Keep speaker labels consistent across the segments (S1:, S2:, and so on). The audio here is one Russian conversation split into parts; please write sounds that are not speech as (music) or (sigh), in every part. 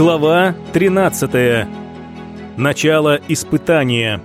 S1: Глава 13. Начало испытания.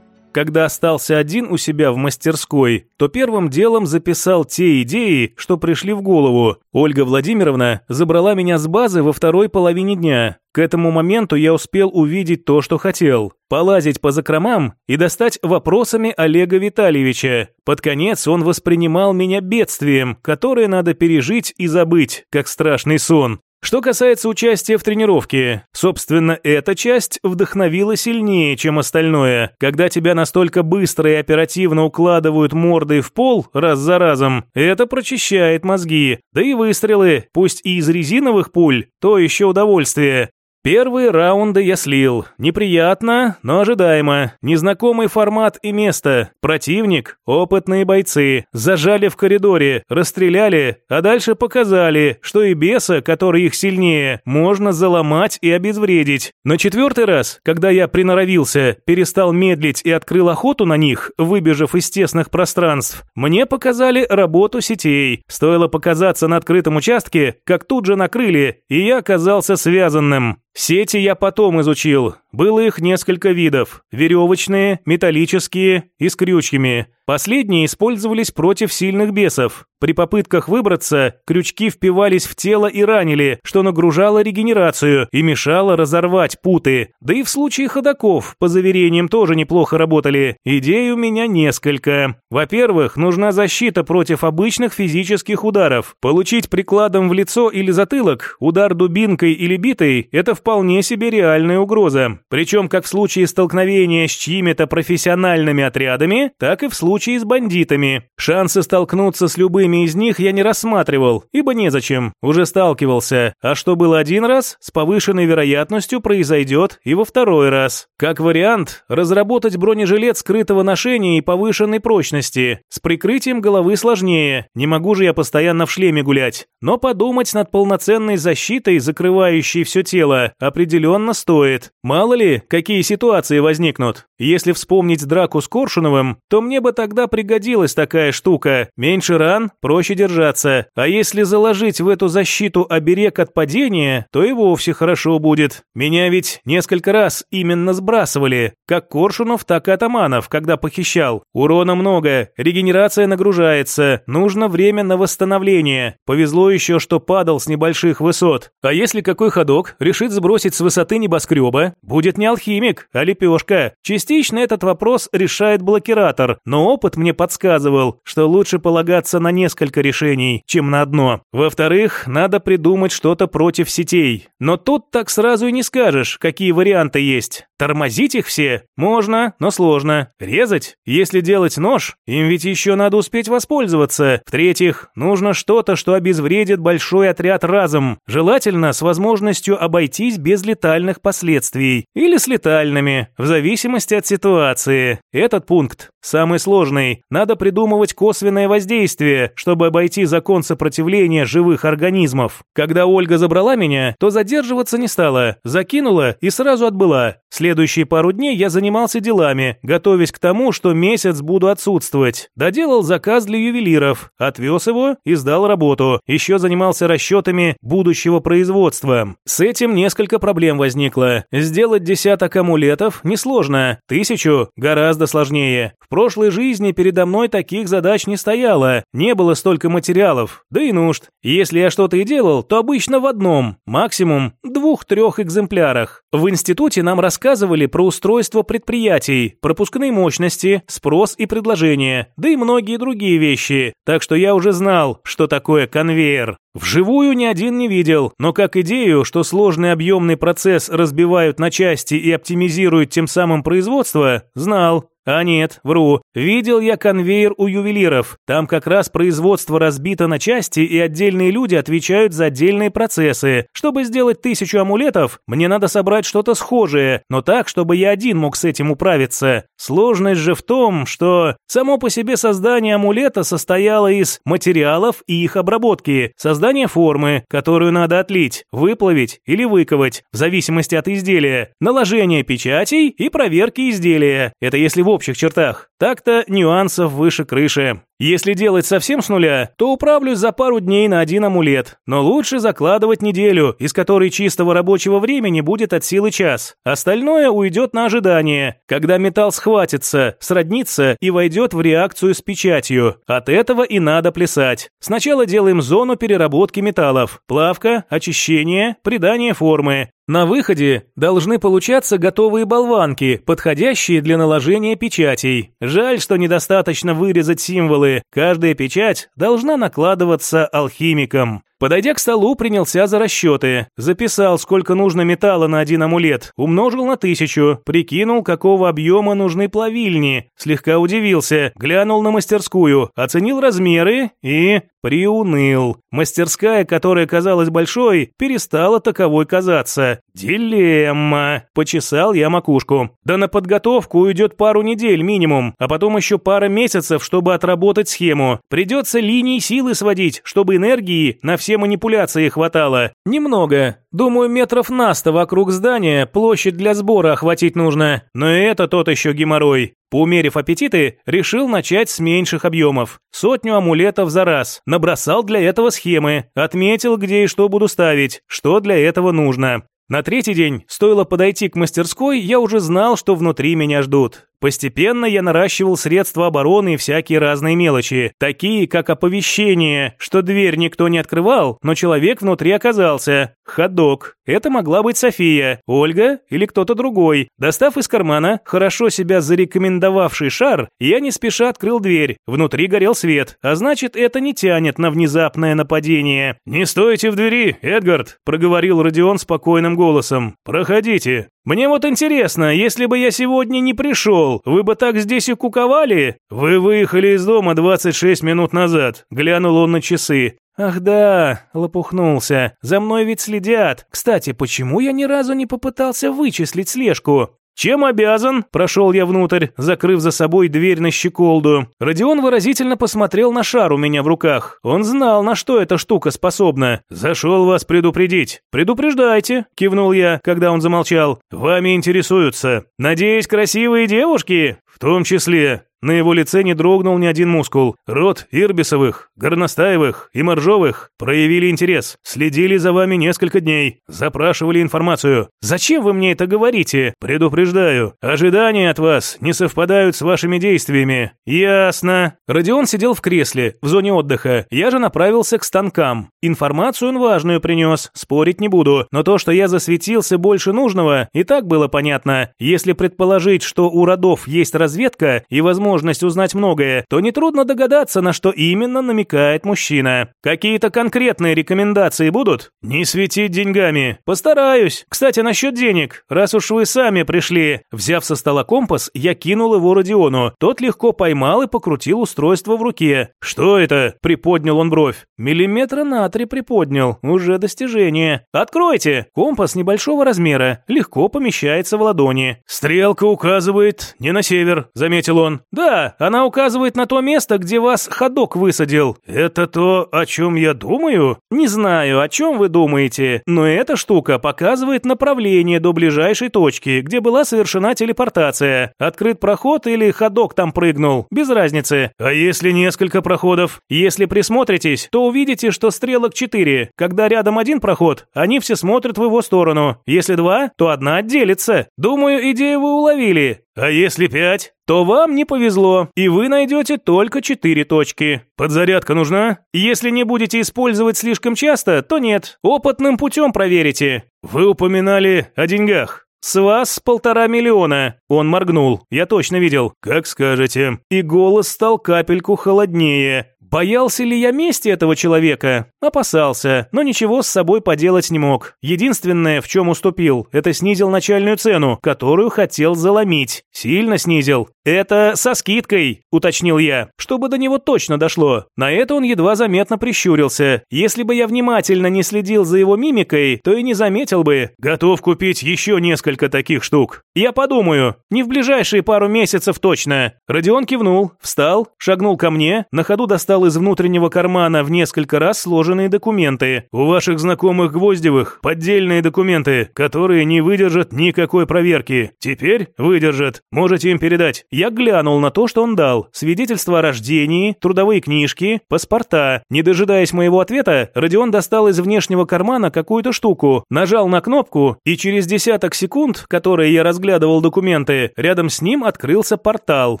S1: Когда остался один у себя в мастерской, то первым делом записал те идеи, что пришли в голову. Ольга Владимировна забрала меня с базы во второй половине дня. К этому моменту я успел увидеть то, что хотел. Полазить по закромам и достать вопросами Олега Витальевича. Под конец он воспринимал меня бедствием, которое надо пережить и забыть, как страшный сон. Что касается участия в тренировке, собственно, эта часть вдохновила сильнее, чем остальное. Когда тебя настолько быстро и оперативно укладывают мордой в пол раз за разом, это прочищает мозги. Да и выстрелы, пусть и из резиновых пуль, то еще удовольствие. Первые раунды я слил. Неприятно, но ожидаемо. Незнакомый формат и место. Противник, опытные бойцы. Зажали в коридоре, расстреляли, а дальше показали, что и беса, который их сильнее, можно заломать и обезвредить. На четвертый раз, когда я приноровился, перестал медлить и открыл охоту на них, выбежав из тесных пространств, мне показали работу сетей. Стоило показаться на открытом участке, как тут же накрыли, и я оказался связанным. Сети я потом изучил. Было их несколько видов. Веревочные, металлические и с крючьями. Последние использовались против сильных бесов. При попытках выбраться, крючки впивались в тело и ранили, что нагружало регенерацию и мешало разорвать путы. Да и в случае ходаков, по заверениям, тоже неплохо работали. Идей у меня несколько. Во-первых, нужна защита против обычных физических ударов. Получить прикладом в лицо или затылок, удар дубинкой или битой – это вполне себе реальная угроза. Причем как в случае столкновения с чьими-то профессиональными отрядами, так и в случае с бандитами. Шансы столкнуться с любыми из них я не рассматривал, ибо незачем, уже сталкивался. А что было один раз, с повышенной вероятностью произойдет и во второй раз. Как вариант, разработать бронежилет скрытого ношения и повышенной прочности. С прикрытием головы сложнее, не могу же я постоянно в шлеме гулять. Но подумать над полноценной защитой, закрывающей все тело, определенно стоит. Мало ли какие ситуации возникнут. Если вспомнить драку с Коршуновым, то мне бы тогда пригодилась такая штука. Меньше ран, проще держаться. А если заложить в эту защиту оберег от падения, то и вовсе хорошо будет. Меня ведь несколько раз именно сбрасывали. Как Коршунов, так и Атаманов, когда похищал. Урона много, регенерация нагружается, нужно время на восстановление. Повезло еще, что падал с небольших высот. А если какой ходок решит сбросить с высоты небоскреба, будет не алхимик, а лепешка. Частично этот вопрос решает блокиратор, но опыт мне подсказывал, что лучше полагаться на несколько решений, чем на одно. Во-вторых, надо придумать что-то против сетей. Но тут так сразу и не скажешь, какие варианты есть. Тормозить их все? Можно, но сложно. Резать? Если делать нож, им ведь еще надо успеть воспользоваться. В-третьих, нужно что-то, что обезвредит большой отряд разом. Желательно с возможностью обойтись без летальных последствий. Или с летальными, в зависимости от ситуации. Этот пункт самый сложный. Надо придумывать косвенное воздействие, чтобы обойти закон сопротивления живых организмов. Когда Ольга забрала меня, то задерживаться не стала. Закинула и сразу отбыла. Следующие пару дней я занимался делами, готовясь к тому, что месяц буду отсутствовать. Доделал заказ для ювелиров, отвез его и сдал работу. Еще занимался расчетами будущего производства. С этим несколько проблем возникло. Сделать десяток амулетов несложно, тысячу гораздо сложнее. В прошлой жизни передо мной таких задач не стояло, не было столько материалов, да и нужд. Если я что-то и делал, то обычно в одном, максимум двух-трех экземплярах. В институте нам рассказывали про устройство предприятий, пропускные мощности, спрос и предложение, да и многие другие вещи, так что я уже знал, что такое конвейер. Вживую ни один не видел, но как идею, что сложный объемный процесс разбивают на части и оптимизируют тем самым производство, знал. А нет, вру. Видел я конвейер у ювелиров. Там как раз производство разбито на части, и отдельные люди отвечают за отдельные процессы. Чтобы сделать тысячу амулетов, мне надо собрать что-то схожее, но так, чтобы я один мог с этим управиться. Сложность же в том, что само по себе создание амулета состояло из материалов и их обработки, создания формы, которую надо отлить, выплавить или выковать, в зависимости от изделия, наложения печатей и проверки изделия. Это если в общих чертах. Так-то нюансов выше крыши. Если делать совсем с нуля, то управлюсь за пару дней на один амулет. Но лучше закладывать неделю, из которой чистого рабочего времени будет от силы час. Остальное уйдет на ожидание, когда металл схватится, сроднится и войдет в реакцию с печатью. От этого и надо плясать. Сначала делаем зону переработки металлов. Плавка, очищение, придание формы. На выходе должны получаться готовые болванки, подходящие для наложения печатей. Жаль, что недостаточно вырезать символы. Каждая печать должна накладываться алхимиком. Подойдя к столу, принялся за расчеты. Записал, сколько нужно металла на один амулет, умножил на тысячу, прикинул, какого объема нужны плавильни. Слегка удивился, глянул на мастерскую, оценил размеры и... приуныл. Мастерская, которая казалась большой, перестала таковой казаться. Дилемма. Почесал я макушку. Да на подготовку уйдет пару недель минимум, а потом еще пара месяцев, чтобы отработать схему. Придется линии силы сводить, чтобы энергии на все манипуляции хватало. Немного. Думаю, метров на сто вокруг здания площадь для сбора охватить нужно. Но это тот еще геморрой. Поумерив аппетиты, решил начать с меньших объемов. Сотню амулетов за раз. Набросал для этого схемы. Отметил, где и что буду ставить, что для этого нужно. На третий день, стоило подойти к мастерской, я уже знал, что внутри меня ждут. Постепенно я наращивал средства обороны и всякие разные мелочи, такие как оповещение, что дверь никто не открывал, но человек внутри оказался. Ходок. Это могла быть София, Ольга или кто-то другой. Достав из кармана хорошо себя зарекомендовавший шар, я не спеша открыл дверь. Внутри горел свет, а значит, это не тянет на внезапное нападение. «Не стойте в двери, Эдгард», – проговорил Родион спокойным голосом. «Проходите». «Мне вот интересно, если бы я сегодня не пришел, вы бы так здесь и куковали?» «Вы выехали из дома 26 минут назад», – глянул он на часы. «Ах да», – лопухнулся, – «за мной ведь следят. Кстати, почему я ни разу не попытался вычислить слежку?» «Чем обязан?» – прошел я внутрь, закрыв за собой дверь на щеколду. Родион выразительно посмотрел на шар у меня в руках. Он знал, на что эта штука способна. «Зашел вас предупредить». «Предупреждайте», – кивнул я, когда он замолчал. «Вами интересуются. Надеюсь, красивые девушки?» «В том числе. На его лице не дрогнул ни один мускул. Род Ирбисовых, Горностаевых и Моржовых проявили интерес, следили за вами несколько дней, запрашивали информацию. Зачем вы мне это говорите? Предупреждаю, ожидания от вас не совпадают с вашими действиями. Ясно. Родион сидел в кресле, в зоне отдыха. Я же направился к станкам. Информацию он важную принес, спорить не буду. Но то, что я засветился больше нужного, и так было понятно. Если предположить, что у родов есть разведка и, возможно, возможность узнать многое, то нетрудно догадаться, на что именно намекает мужчина. Какие-то конкретные рекомендации будут? Не светить деньгами. Постараюсь. Кстати, насчет денег. Раз уж вы сами пришли. Взяв со стола компас, я кинул его Родиону. Тот легко поймал и покрутил устройство в руке. Что это? Приподнял он бровь. Миллиметра на три приподнял. Уже достижение. Откройте. Компас небольшого размера. Легко помещается в ладони. Стрелка указывает не на север, заметил он. Да, «Да, она указывает на то место, где вас ходок высадил». «Это то, о чем я думаю?» «Не знаю, о чем вы думаете, но эта штука показывает направление до ближайшей точки, где была совершена телепортация. Открыт проход или ходок там прыгнул, без разницы». «А если несколько проходов?» «Если присмотритесь, то увидите, что стрелок четыре. Когда рядом один проход, они все смотрят в его сторону. Если два, то одна отделится. Думаю, идею вы уловили. А если пять? То вам не повезло, и вы найдете только четыре точки. Подзарядка нужна? Если не будете использовать слишком часто, то нет. Опытным путем проверите. Вы упоминали о деньгах. «С вас полтора миллиона!» Он моргнул. Я точно видел. «Как скажете». И голос стал капельку холоднее. Боялся ли я мести этого человека? Опасался, но ничего с собой поделать не мог. Единственное, в чем уступил, это снизил начальную цену, которую хотел заломить. Сильно снизил. «Это со скидкой», – уточнил я, чтобы до него точно дошло. На это он едва заметно прищурился. Если бы я внимательно не следил за его мимикой, то и не заметил бы. Готов купить еще несколько таких штук. Я подумаю. Не в ближайшие пару месяцев точно. Родион кивнул, встал, шагнул ко мне, на ходу достал достал из внутреннего кармана в несколько раз сложенные документы. У ваших знакомых Гвоздевых поддельные документы, которые не выдержат никакой проверки. Теперь выдержат. Можете им передать. Я глянул на то, что он дал. Свидетельство о рождении, трудовые книжки, паспорта. Не дожидаясь моего ответа, Родион достал из внешнего кармана какую-то штуку, нажал на кнопку, и через десяток секунд, которые я разглядывал документы, рядом с ним открылся портал.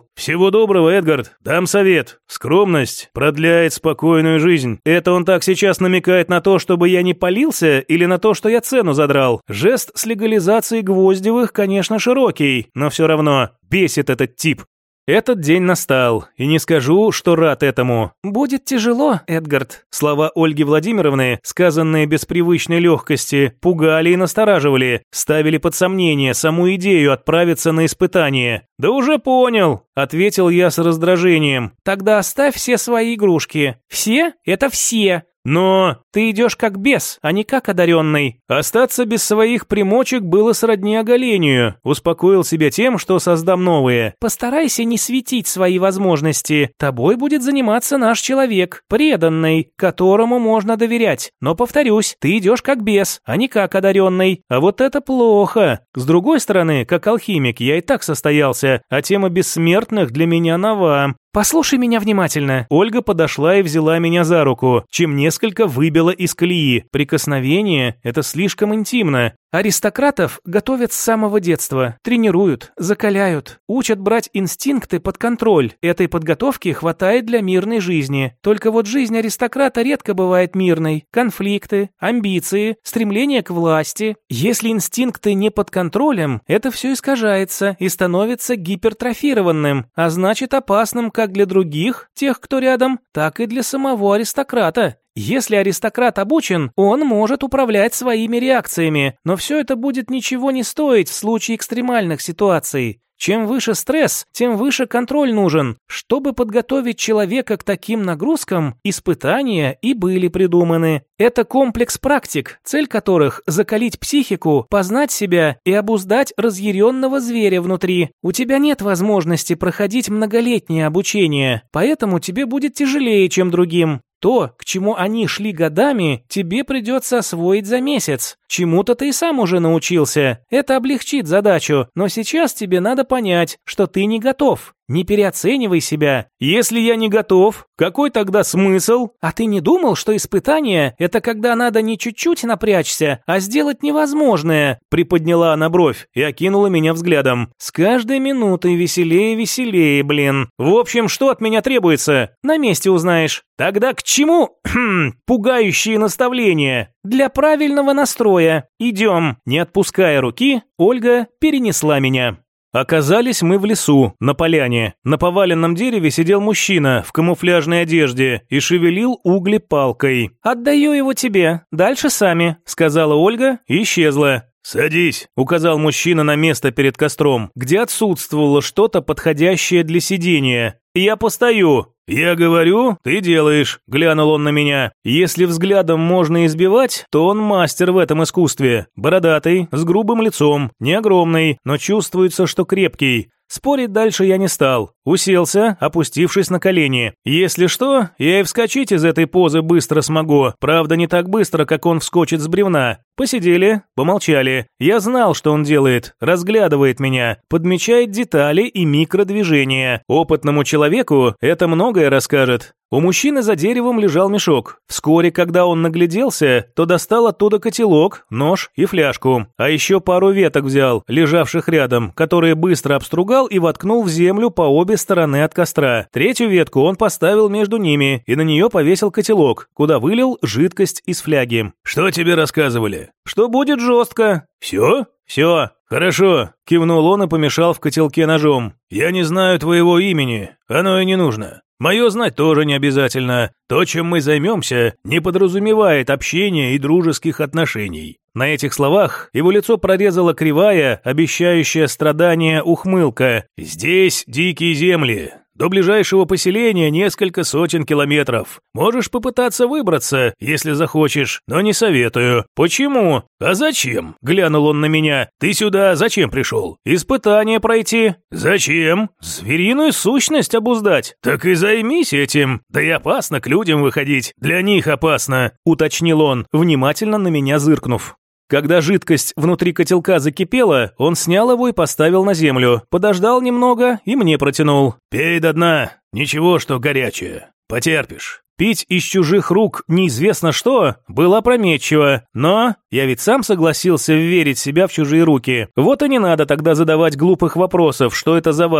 S1: «Всего доброго, Эдгард. Дам совет. Скромность продляет спокойную жизнь. Это он так сейчас намекает на то, чтобы я не полился, или на то, что я цену задрал? Жест с легализацией Гвоздевых, конечно, широкий, но все равно бесит этот тип. Этот день настал, и не скажу, что рад этому. «Будет тяжело, Эдгард». Слова Ольги Владимировны, сказанные без привычной легкости, пугали и настораживали, ставили под сомнение саму идею отправиться на испытание. «Да уже понял», — ответил я с раздражением. «Тогда оставь все свои игрушки». «Все? Это все. Но ты идешь как бес, а не как одаренный. Остаться без своих примочек было сродни оголению. Успокоил себя тем, что создам новые. Постарайся не светить свои возможности. Тобой будет заниматься наш человек, преданный, которому можно доверять. Но повторюсь, ты идешь как бес, а не как одаренный. А вот это плохо. С другой стороны, как алхимик, я и так состоялся, а тема бессмертных для меня нова. «Послушай меня внимательно». Ольга подошла и взяла меня за руку, чем несколько выбила из колеи. Прикосновение – это слишком интимно. Аристократов готовят с самого детства, тренируют, закаляют, учат брать инстинкты под контроль. Этой подготовки хватает для мирной жизни. Только вот жизнь аристократа редко бывает мирной. Конфликты, амбиции, стремление к власти. Если инстинкты не под контролем, это все искажается и становится гипертрофированным, а значит опасным как для других, тех, кто рядом, так и для самого аристократа. Если аристократ обучен, он может управлять своими реакциями, но все это будет ничего не стоить в случае экстремальных ситуаций. Чем выше стресс, тем выше контроль нужен. Чтобы подготовить человека к таким нагрузкам, испытания и были придуманы. Это комплекс практик, цель которых – закалить психику, познать себя и обуздать разъяренного зверя внутри. У тебя нет возможности проходить многолетнее обучение, поэтому тебе будет тяжелее, чем другим. То, к чему они шли годами, тебе придется освоить за месяц. Чему-то ты и сам уже научился. Это облегчит задачу, но сейчас тебе надо понять, что ты не готов. Не переоценивай себя. Если я не готов, какой тогда смысл? А ты не думал, что испытание – это когда надо не чуть-чуть напрячься, а сделать невозможное? Приподняла она бровь и окинула меня взглядом. С каждой минутой веселее веселее, блин. В общем, что от меня требуется? На месте узнаешь. Тогда к чему (clears throat) пугающие наставления? Для правильного настроя. Идем. Не отпуская руки, Ольга перенесла меня. Оказались мы в лесу, на поляне. На поваленном дереве сидел мужчина в камуфляжной одежде и шевелил угли палкой. «Отдаю его тебе, дальше сами», — сказала Ольга и исчезла. «Садись», — указал мужчина на место перед костром, где отсутствовало что-то подходящее для сидения. «Я постою». «Я говорю, ты делаешь», — глянул он на меня. «Если взглядом можно избивать, то он мастер в этом искусстве. Бородатый, с грубым лицом, не огромный, но чувствуется, что крепкий. Спорить дальше я не стал. Уселся, опустившись на колени. Если что, я и вскочить из этой позы быстро смогу. Правда, не так быстро, как он вскочит с бревна. Посидели, помолчали. Я знал, что он делает. Разглядывает меня, подмечает детали и микродвижения. Опытному человеку это многое расскажет. У мужчины за деревом лежал мешок. Вскоре, когда он нагляделся, то достал оттуда котелок, нож и фляжку. А еще пару веток взял, лежавших рядом, которые быстро обстругал и воткнул в землю по обе стороны от костра. Третью ветку он поставил между ними и на нее повесил котелок, куда вылил жидкость из фляги. «Что тебе рассказывали?» «Что будет жестко». «Все?» «Все. Хорошо», – кивнул он и помешал в котелке ножом. «Я не знаю твоего имени. Оно и не нужно. Мое знать тоже не обязательно. То, чем мы займемся, не подразумевает общения и дружеских отношений. На этих словах его лицо прорезала кривая, обещающая страдания ухмылка. «Здесь дикие земли. До ближайшего поселения несколько сотен километров. Можешь попытаться выбраться, если захочешь, но не советую. Почему? А зачем? Глянул он на меня. Ты сюда зачем пришел? Испытание пройти. Зачем? Звериную сущность обуздать. Так и займись этим. Да и опасно к людям выходить. Для них опасно, уточнил он, внимательно на меня зыркнув. Когда жидкость внутри котелка закипела, он снял его и поставил на землю, подождал немного и мне протянул. «Пей до дна, ничего, что горячее, потерпишь». Пить из чужих рук неизвестно что было опрометчиво, но я ведь сам согласился верить себя в чужие руки. Вот и не надо тогда задавать глупых вопросов, что это за.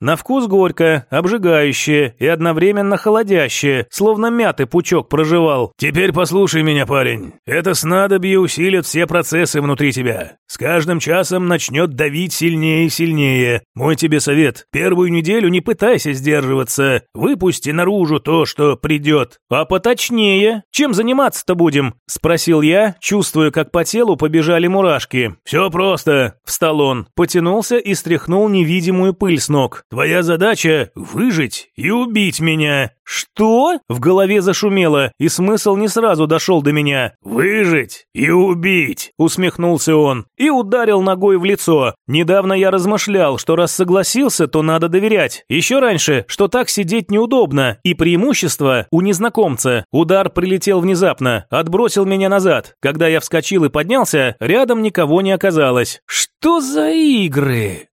S1: На вкус горько, обжигающее и одновременно холодящее, словно мятый пучок проживал. Теперь послушай меня, парень. Это снадобье усилит все процессы внутри тебя. С каждым часом начнет давить сильнее и сильнее. Мой тебе совет. Первую неделю не пытайся сдерживаться. Выпусти наружу то, что придет идет. А поточнее, чем заниматься-то будем?» – спросил я, чувствуя, как по телу побежали мурашки. «Все просто», – встал он, потянулся и стряхнул невидимую пыль с ног. «Твоя задача – выжить и убить меня. «Что?» – в голове зашумело, и смысл не сразу дошел до меня. «Выжить и убить!» – усмехнулся он и ударил ногой в лицо. Недавно я размышлял, что раз согласился, то надо доверять. Еще раньше, что так сидеть неудобно, и преимущество у незнакомца. Удар прилетел внезапно, отбросил меня назад. Когда я вскочил и поднялся, рядом никого не оказалось. «Что за игры?»